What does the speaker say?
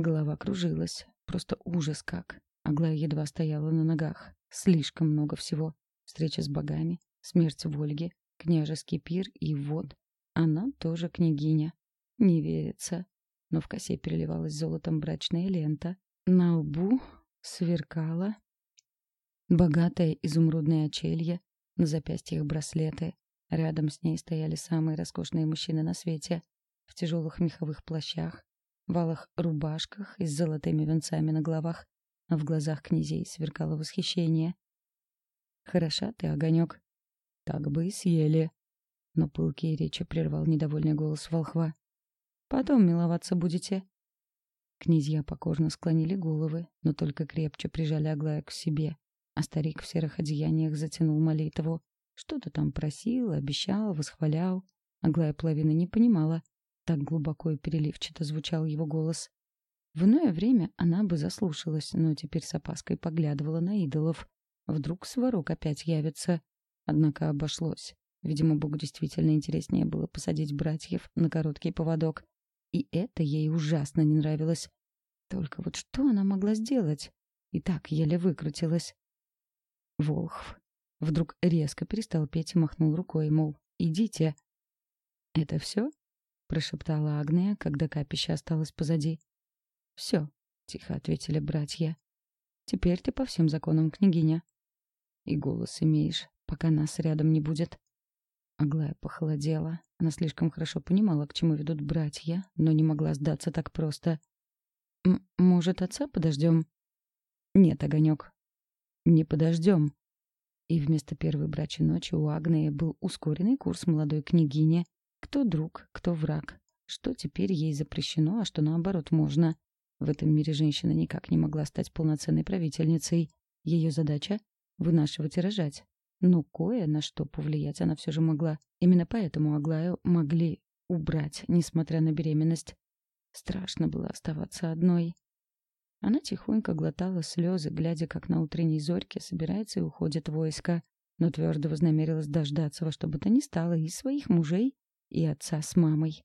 Голова кружилась. Просто ужас как. Аглая едва стояла на ногах. Слишком много всего. Встреча с богами, смерть в Ольге, княжеский пир и вот. Она тоже княгиня. Не верится. Но в косе переливалась золотом брачная лента. На лбу сверкала богатое изумрудное очелье, на запястьях браслеты. Рядом с ней стояли самые роскошные мужчины на свете. В тяжелых меховых плащах, валах рубашках и с золотыми венцами на головах, а в глазах князей сверкало восхищение. «Хороша ты, огонек. Так бы и съели». Но пылкие речи прервал недовольный голос волхва. «Потом миловаться будете». Князья покорно склонили головы, но только крепче прижали Аглая к себе, а старик в серых одеяниях затянул молитву. Что-то там просил, обещал, восхвалял. Аглая половины не понимала. Так глубоко и переливчато звучал его голос. В иное время она бы заслушалась, но теперь с опаской поглядывала на идолов. Вдруг сварок опять явится. Однако обошлось. Видимо, Богу действительно интереснее было посадить братьев на короткий поводок. И это ей ужасно не нравилось. Только вот что она могла сделать? И так еле выкрутилась. Волхв вдруг резко перестал петь и махнул рукой, мол, идите. «Это все?» — прошептала Агния, когда капище осталось позади. «Все», — тихо ответили братья. «Теперь ты по всем законам княгиня. И голос имеешь, пока нас рядом не будет». Аглая похолодела. Она слишком хорошо понимала, к чему ведут братья, но не могла сдаться так просто. «Может, отца подождем?» «Нет, Огонек, не подождем». И вместо первой брачной ночи у Агнии был ускоренный курс молодой княгини. Кто друг, кто враг. Что теперь ей запрещено, а что наоборот можно. В этом мире женщина никак не могла стать полноценной правительницей. Ее задача — вынашивать и рожать. Но кое на что повлиять она все же могла. Именно поэтому Аглаю могли убрать, несмотря на беременность. Страшно было оставаться одной. Она тихонько глотала слезы, глядя, как на утренней зорьке собирается и уходит войско, но твердо вознамерилась дождаться во что бы то ни стало и своих мужей, и отца с мамой.